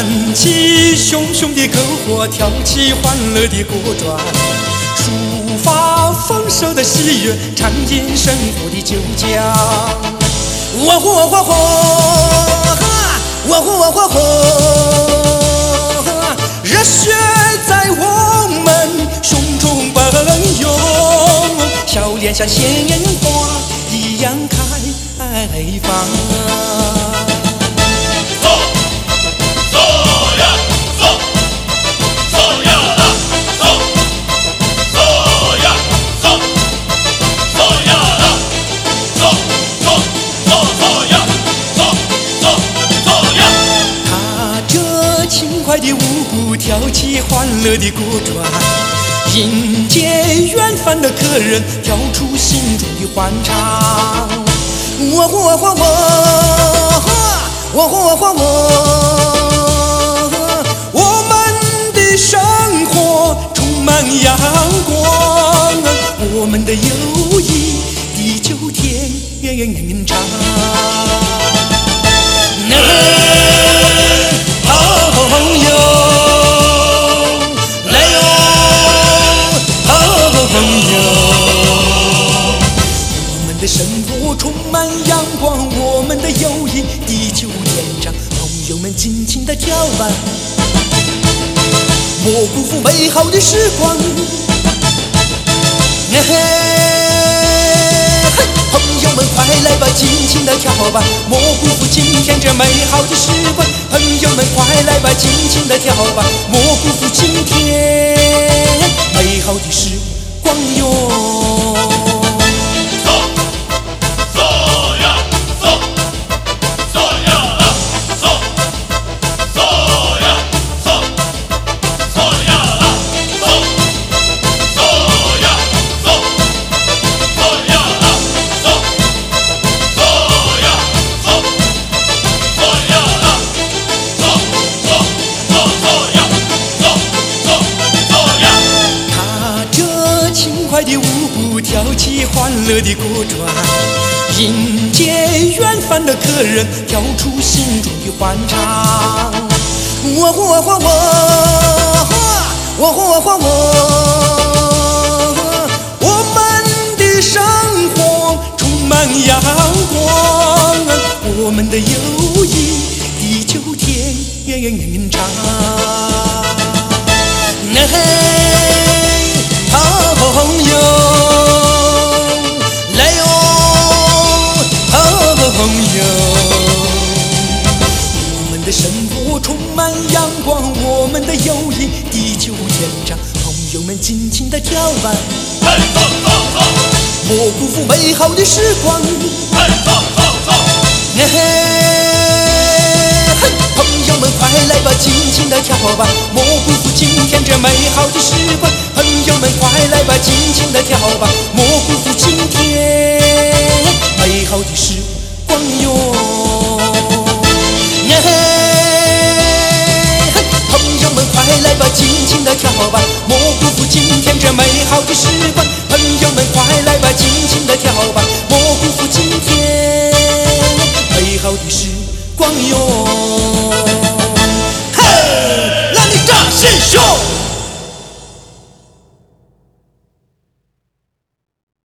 燃起熊熊的篝火，跳起欢乐的歌转，抒发丰收的喜悦，尝尽生活的酒浆。哇呼哇呼哇呼，哇呼哇呼哇呼，热血在我们胸中奔涌，笑脸像鲜花一样开放。快的舞步，跳起欢乐的歌转，迎接远方的客人，跳出心中的欢畅。我我我我，我我我我，我们的生活充满阳光，我们的友谊地久天长。光，我们的友谊地久天长。朋友们尽情的跳吧，莫辜负美好的时光。嘿嘿，朋友们快来吧，尽情的跳吧，莫辜负今天这美好的时光。朋友们快来吧，尽情的跳吧，莫辜负今天美好的时光哟。跳起欢乐的歌转，迎接远方的客人，跳出心中的欢畅。我我我我我我我，我们的生活充满阳光，我们的友谊地久天长。阳光，我们的友谊地久天长。朋友们，尽情的跳吧，莫辜负美好的时光。嘿嘿，朋友们，快来吧，尽情的跳吧，莫辜负今天这美好的时光。朋友们，快来吧，尽情的跳吧，